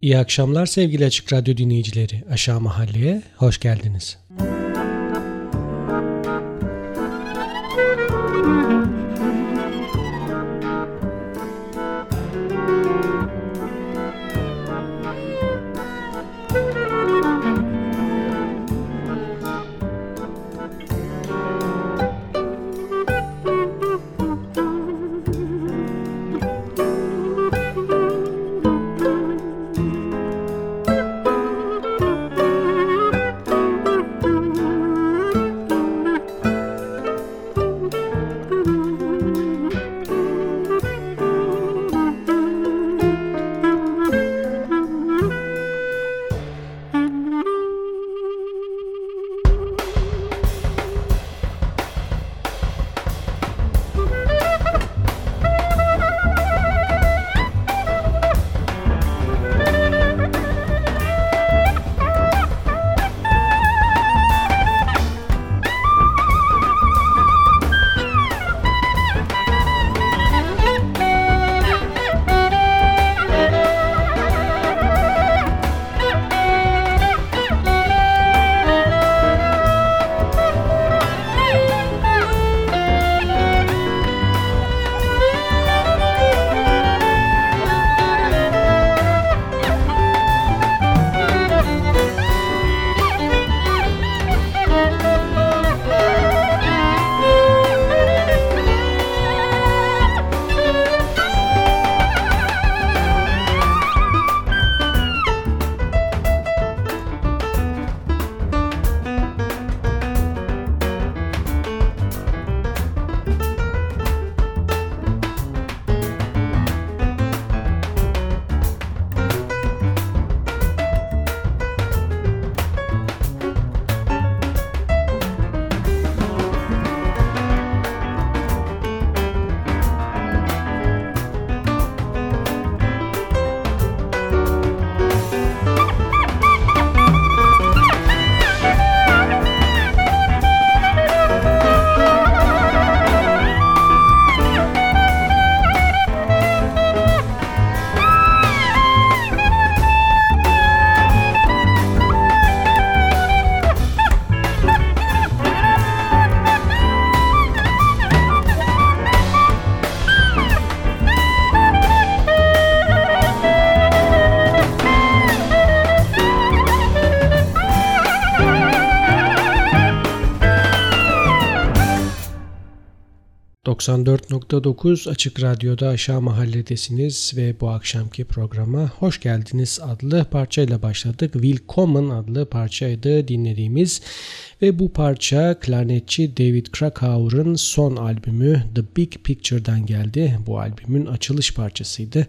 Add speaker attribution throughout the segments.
Speaker 1: İyi akşamlar sevgili Açık Radyo dinleyicileri. Aşağı Mahalle'ye hoş geldiniz. ...94.9 Açık Radyo'da Aşağı Mahalledesiniz ve bu akşamki programa Hoş Geldiniz adlı parçayla başladık. Willkommen adlı parçaydı dinlediğimiz ve bu parça klarnetçi David Krakauer'ın son albümü The Big Picture'dan geldi. Bu albümün açılış parçasıydı.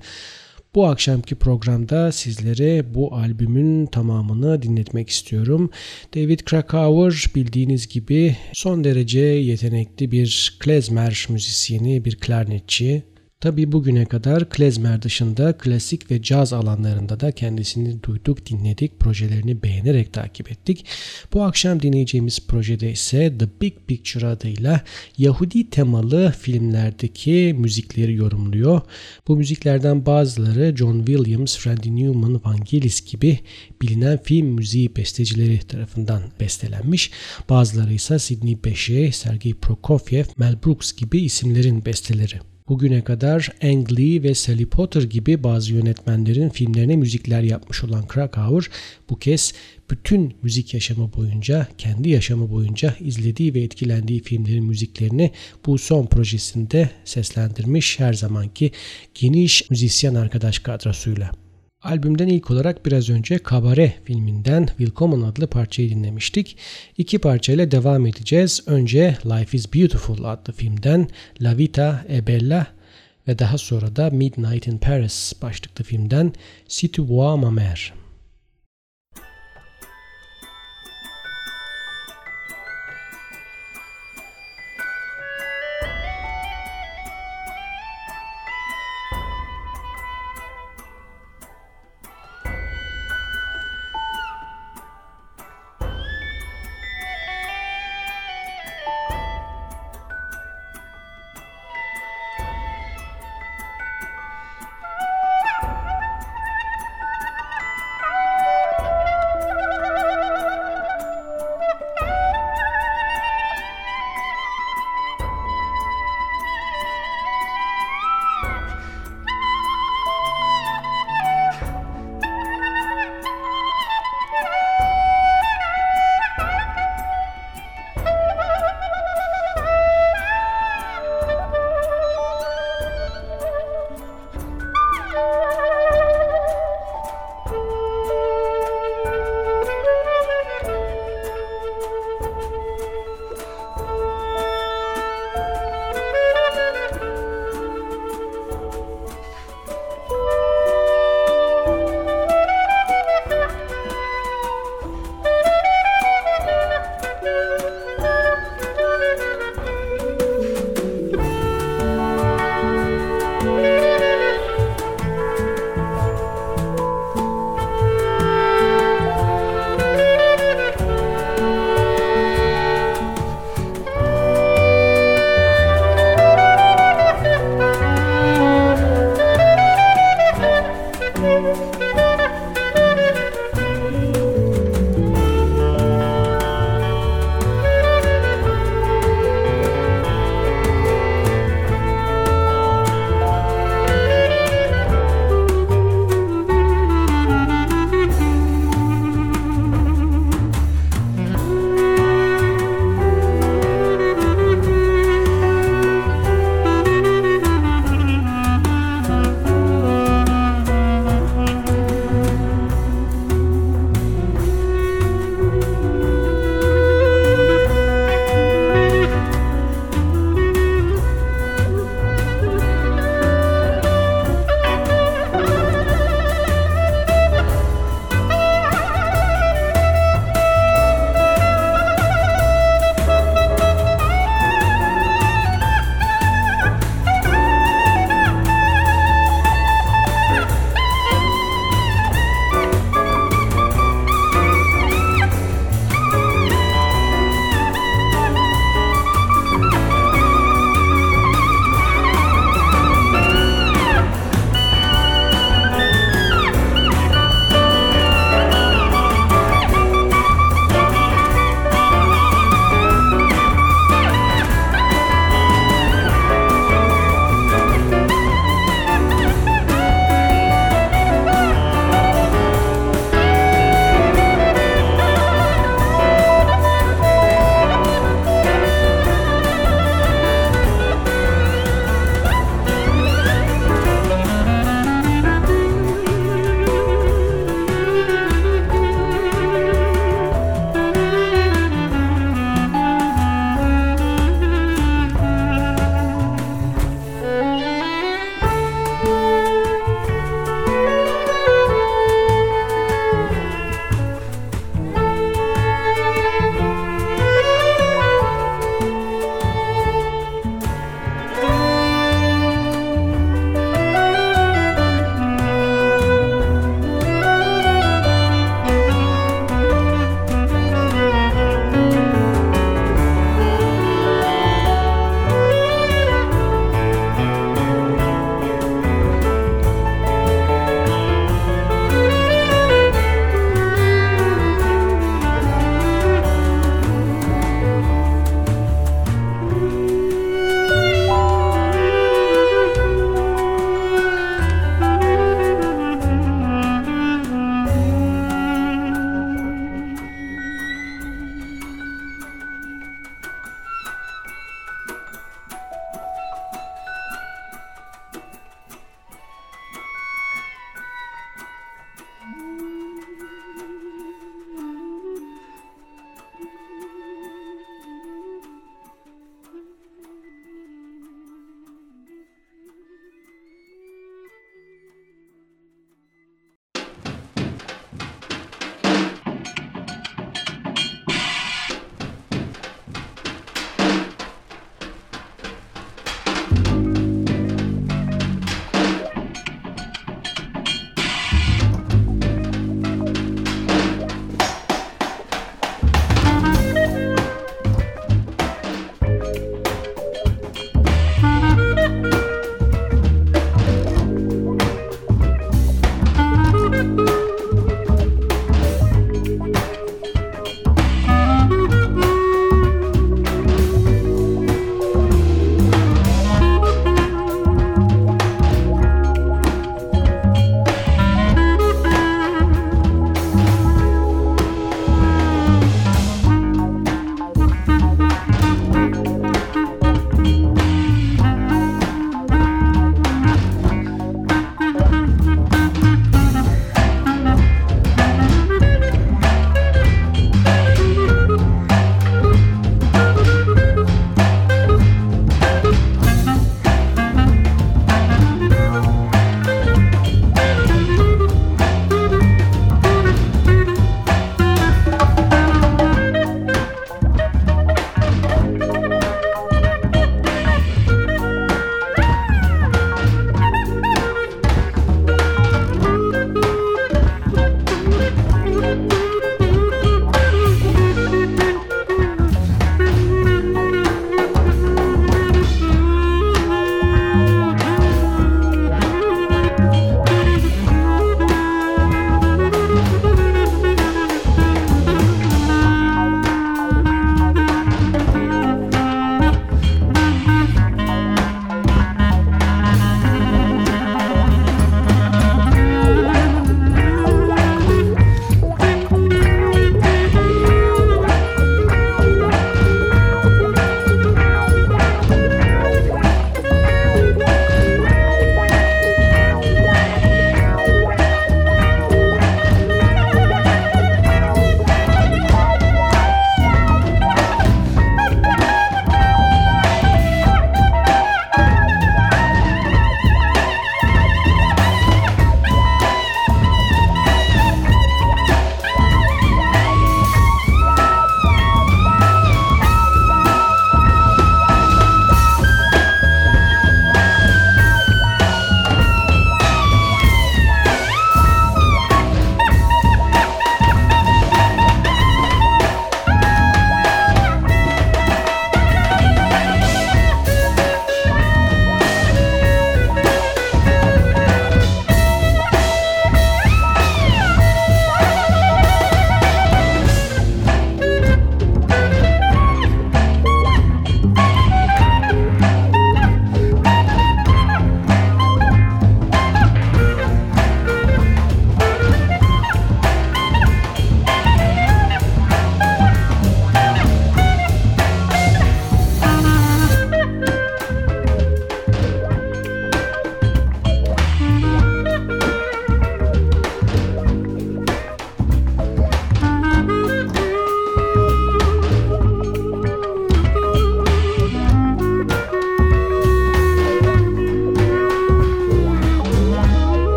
Speaker 1: Bu akşamki programda sizlere bu albümün tamamını dinletmek istiyorum. David Krakauer bildiğiniz gibi son derece yetenekli bir klezmer müzisyeni, bir klarnetçi. Tabi bugüne kadar klezmer dışında klasik ve caz alanlarında da kendisini duyduk, dinledik, projelerini beğenerek takip ettik. Bu akşam dinleyeceğimiz projede ise The Big Picture adıyla Yahudi temalı filmlerdeki müzikleri yorumluyor. Bu müziklerden bazıları John Williams, Randy Newman, Vangelis gibi bilinen film müziği bestecileri tarafından bestelenmiş. Bazıları ise Sidney Bechet, Sergei Prokofiev, Mel Brooks gibi isimlerin besteleri. Bugüne kadar Ang Lee ve Sally Potter gibi bazı yönetmenlerin filmlerine müzikler yapmış olan Krakauer bu kez bütün müzik yaşamı boyunca, kendi yaşamı boyunca izlediği ve etkilendiği filmlerin müziklerini bu son projesinde seslendirmiş her zamanki geniş müzisyen arkadaş kadrosuyla. Albümden ilk olarak biraz önce Kabare filminden Willkommen adlı parçayı dinlemiştik. İki parçayla devam edeceğiz. Önce Life is Beautiful adlı filmden La Vita e Bella ve daha sonra da Midnight in Paris başlıklı filmden Si tu vois.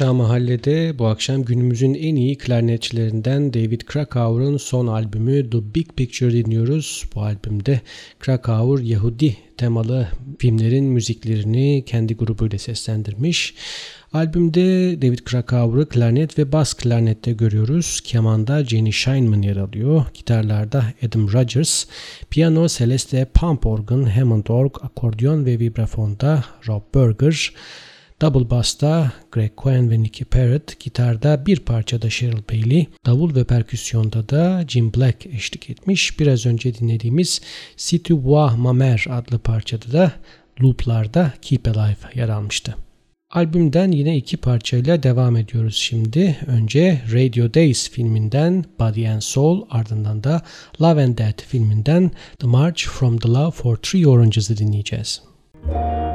Speaker 1: Aşağı Mahalle'de bu akşam günümüzün en iyi klarnetçilerinden David Krakauer'ın son albümü The Big Picture dinliyoruz. Bu albümde Krakauer Yahudi temalı filmlerin müziklerini kendi grubuyla seslendirmiş. Albümde David Krakauer'ı klarnet ve bas klarnette görüyoruz. Kemanda Jenny Scheinman yer alıyor. Gitarlarda Adam Rogers, piyano, celeste, pump organ, Hammond org, akordeon ve vibrafonda Rob Berger, Double bass'ta Greg Cohen ve Nicky Parrott, gitarda bir parçada Cheryl Bailey, davul ve perküsyonda da Jim Black eşlik etmiş. Biraz önce dinlediğimiz City Bois Mamer adlı parçada da looplarda Keep Alive yer almıştı. Albümden yine iki parçayla devam ediyoruz şimdi. Önce Radio Days filminden Body and Soul ardından da Love and Death filminden The March from the Love for Three Oranges'ı dinleyeceğiz. Müzik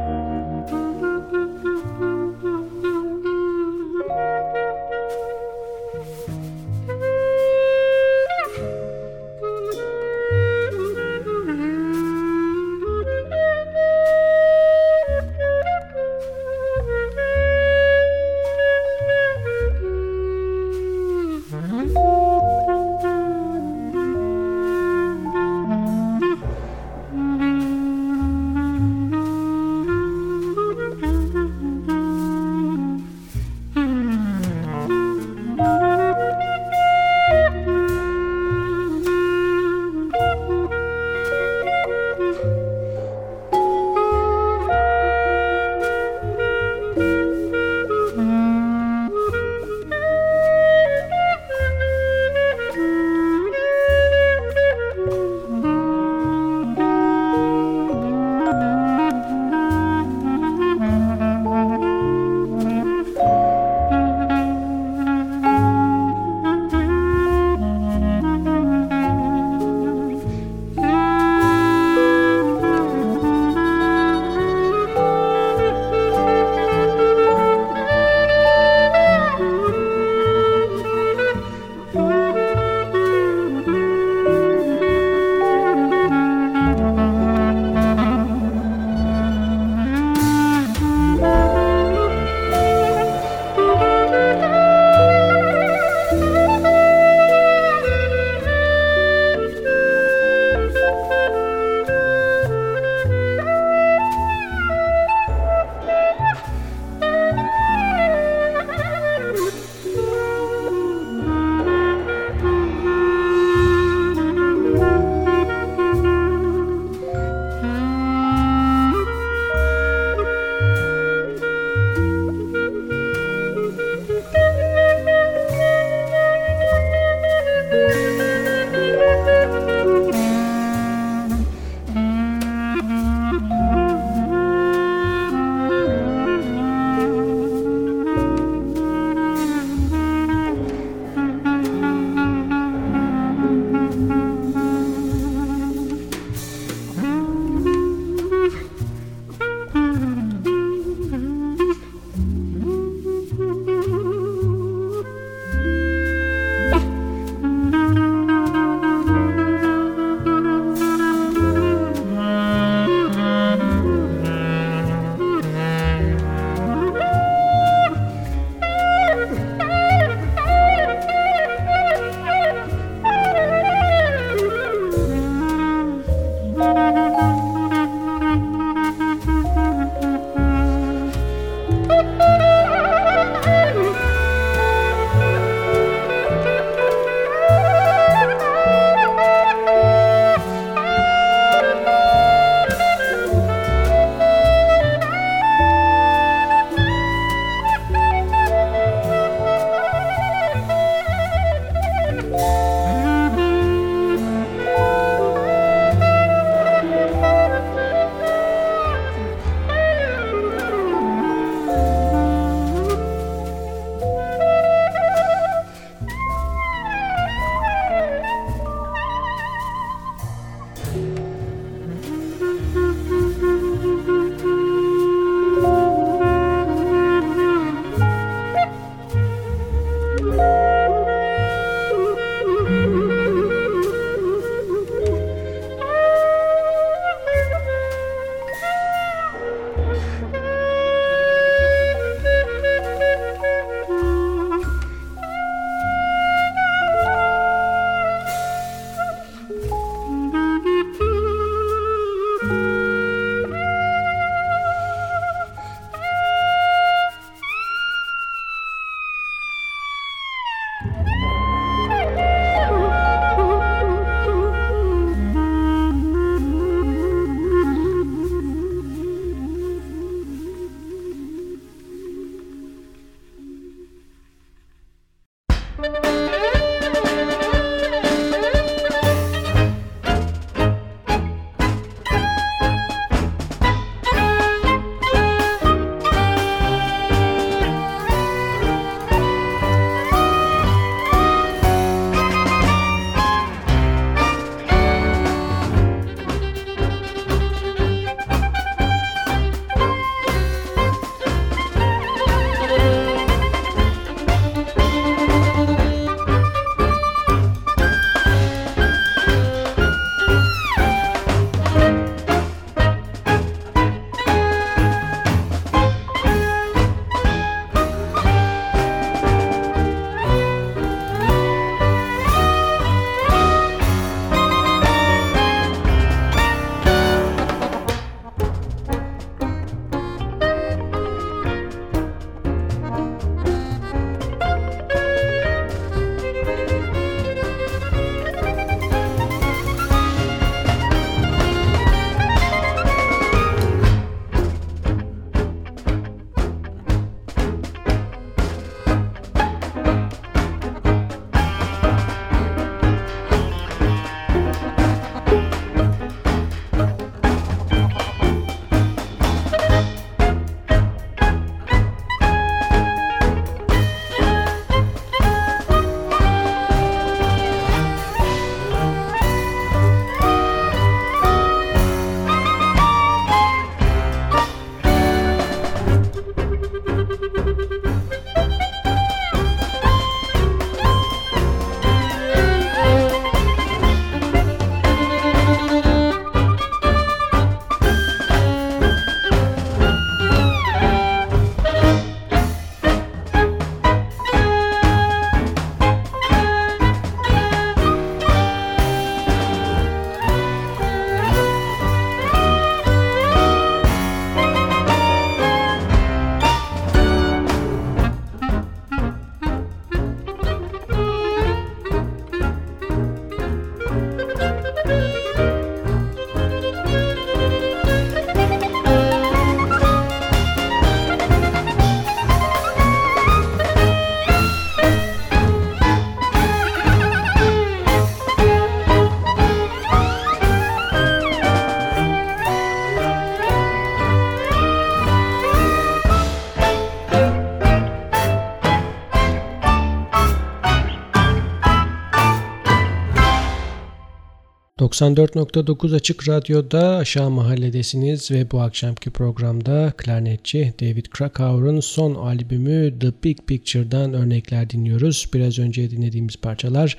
Speaker 1: 94.9 Açık Radyo'da Aşağı Mahalledesiniz ve bu akşamki programda klarnetçi David Krakauer'ın son albümü The Big Picture'dan örnekler dinliyoruz. Biraz önce dinlediğimiz parçalar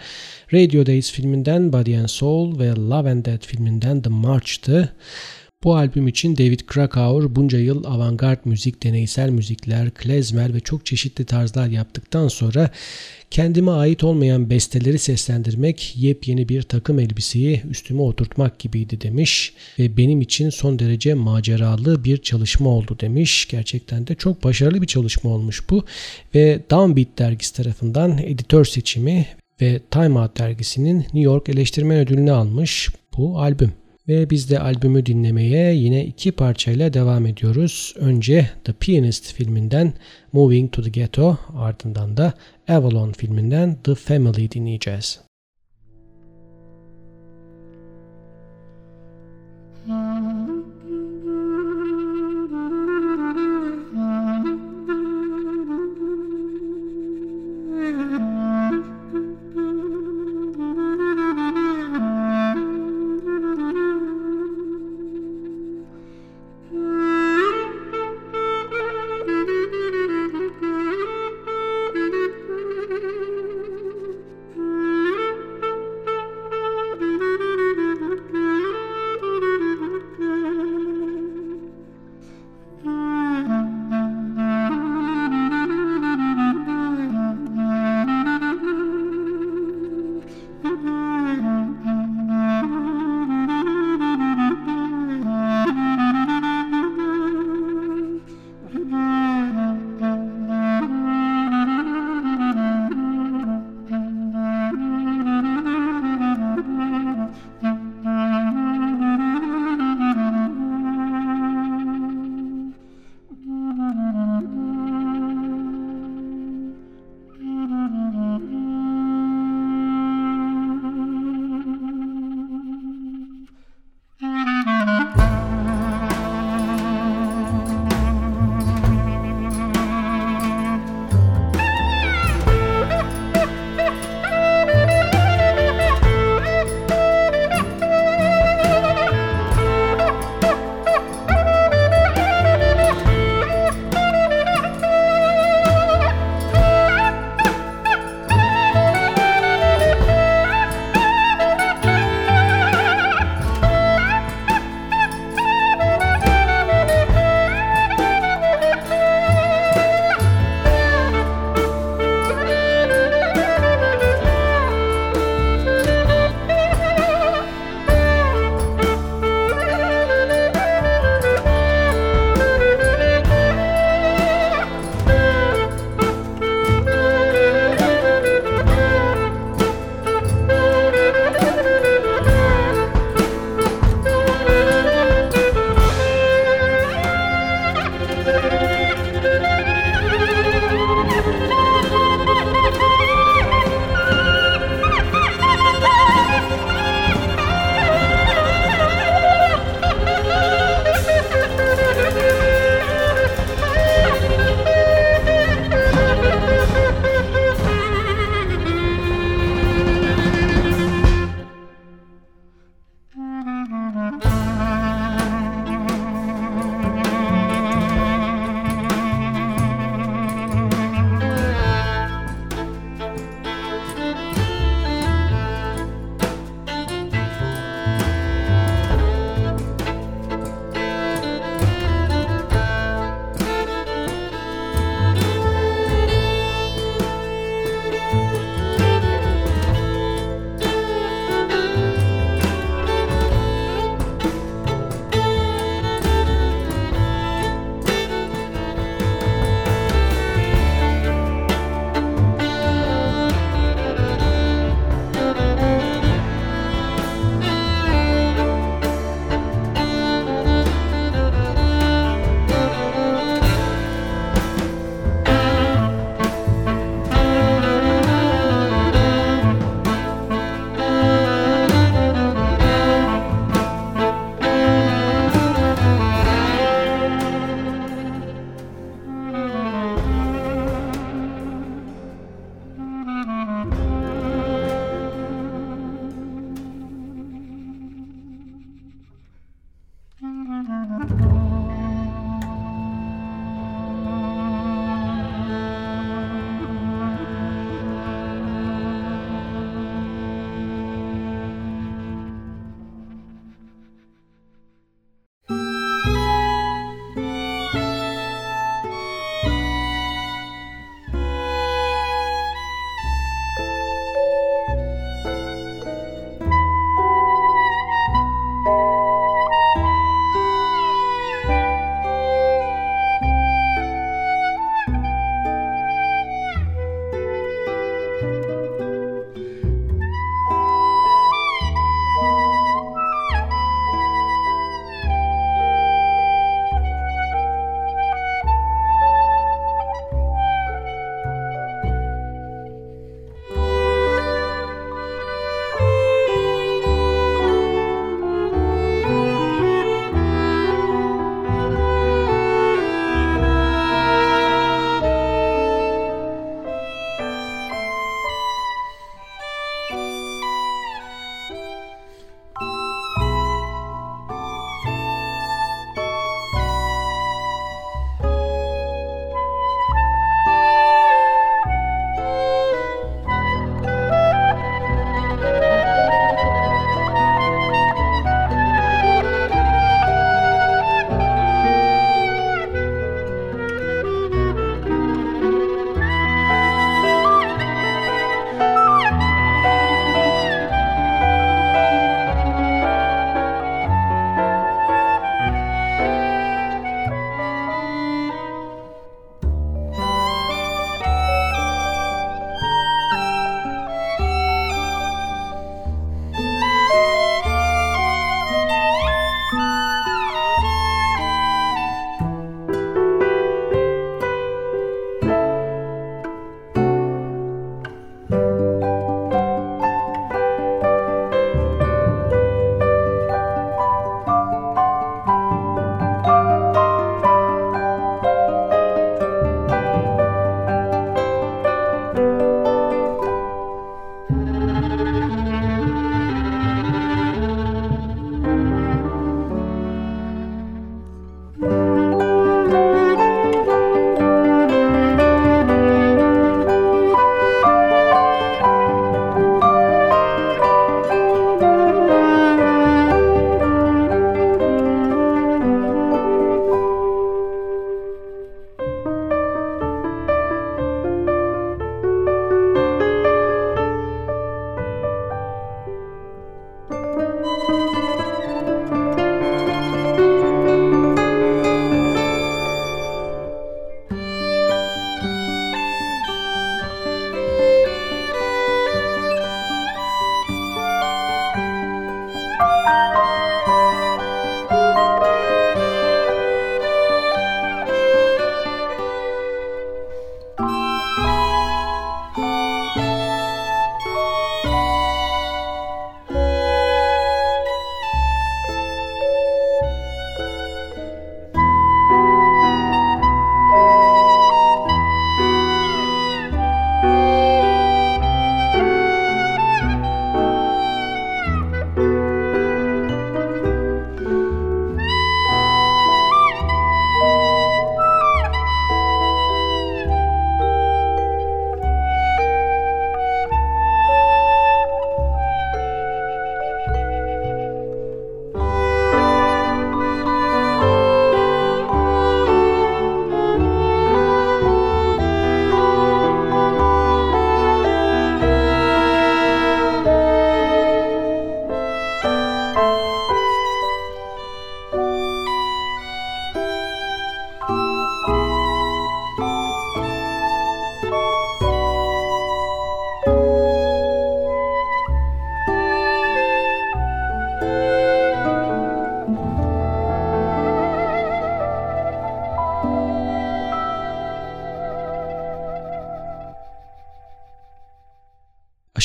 Speaker 1: Radio Days filminden Body and Soul ve Love and Death filminden The March'tı. Bu albüm için David Krakauer bunca yıl avantgard müzik, deneysel müzikler, klezmer ve çok çeşitli tarzlar yaptıktan sonra kendime ait olmayan besteleri seslendirmek yepyeni bir takım elbiseyi üstüme oturtmak gibiydi demiş ve benim için son derece maceralı bir çalışma oldu demiş. Gerçekten de çok başarılı bir çalışma olmuş bu ve Downbeat dergisi tarafından editör seçimi ve Time Out dergisinin New York eleştirmen ödülünü almış bu albüm. Ve biz de albümü dinlemeye yine iki parçayla devam ediyoruz. Önce The Pianist filminden Moving to the Ghetto ardından da Avalon filminden The Family dinleyeceğiz.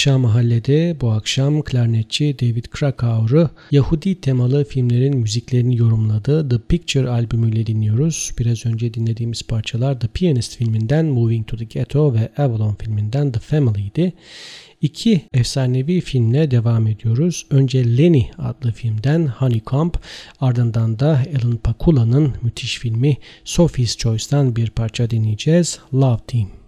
Speaker 1: Aşağı Mahalle'de bu akşam klarnetçi David Krakauer'ı Yahudi temalı filmlerin müziklerini yorumladığı The Picture albümüyle dinliyoruz. Biraz önce dinlediğimiz parçalar The Pianist filminden Moving to the Ghetto ve Avalon filminden The Family'di. İki efsanevi filmle devam ediyoruz. Önce Lenny adlı filmden Honeycomb, ardından da Alan Pakula'nın müthiş filmi Sophie's Choice'tan bir parça dinleyeceğiz. Love Team.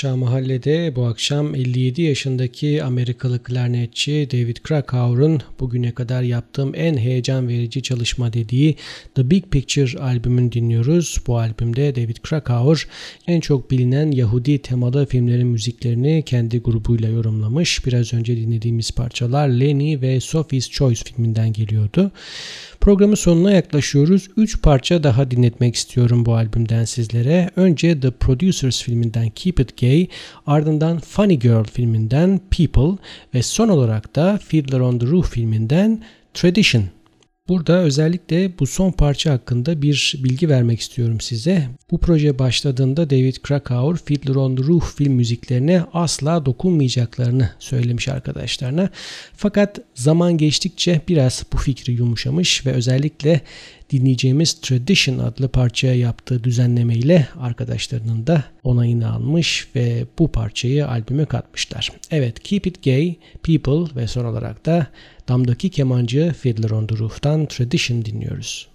Speaker 1: Aşağı Mahalle'de bu akşam 57 yaşındaki Amerikalı klarnetçi David Krakauer'ın bugüne kadar yaptığım en heyecan verici çalışma dediği The Big Picture albümünü dinliyoruz. Bu albümde David Krakauer en çok bilinen Yahudi temalı filmlerin müziklerini kendi grubuyla yorumlamış. Biraz önce dinlediğimiz parçalar Lenny ve Sophie's Choice filminden geliyordu. Programın sonuna yaklaşıyoruz. 3 parça daha dinletmek istiyorum bu albümden sizlere. Önce The Producers filminden Keep It Gay, ardından Funny Girl filminden People ve son olarak da Fiddler on the Roof filminden Tradition Burada özellikle bu son parça hakkında bir bilgi vermek istiyorum size. Bu proje başladığında David Krakauer Fiddler on the Roof film müziklerine asla dokunmayacaklarını söylemiş arkadaşlarına. Fakat zaman geçtikçe biraz bu fikri yumuşamış ve özellikle dinleyeceğimiz Tradition adlı parçaya yaptığı düzenleme ile arkadaşlarının da onayını almış ve bu parçayı albüme katmışlar. Evet Keep It Gay, People ve son olarak da damdaki kemancı Fiddler on the Roof'tan Tradition dinliyoruz.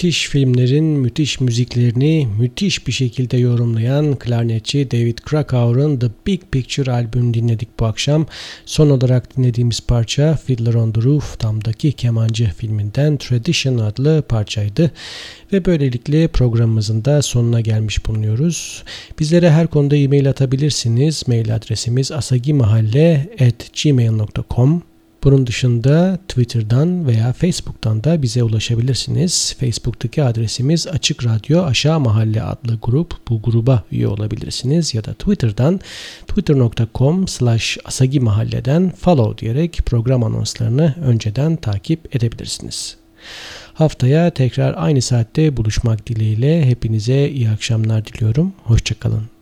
Speaker 1: Müthiş filmlerin müthiş müziklerini müthiş bir şekilde yorumlayan klarnetçi David Krakauer'ın The Big Picture albümünü dinledik bu akşam. Son olarak dinlediğimiz parça Fiddler on the Roof, Damdaki Kemancı filminden Tradition adlı parçaydı. Ve böylelikle programımızın da sonuna gelmiş bulunuyoruz. Bizlere her konuda e-mail atabilirsiniz. Mail adresimiz asagimahalle.gmail.com bunun dışında Twitter'dan veya Facebook'tan da bize ulaşabilirsiniz. Facebook'taki adresimiz Açık Radyo Aşağı Mahalle adlı grup. Bu gruba üye olabilirsiniz. Ya da Twitter'dan twitter.com slash asagimahalleden follow diyerek program anonslarını önceden takip edebilirsiniz. Haftaya tekrar aynı saatte buluşmak dileğiyle hepinize iyi akşamlar diliyorum. Hoşçakalın.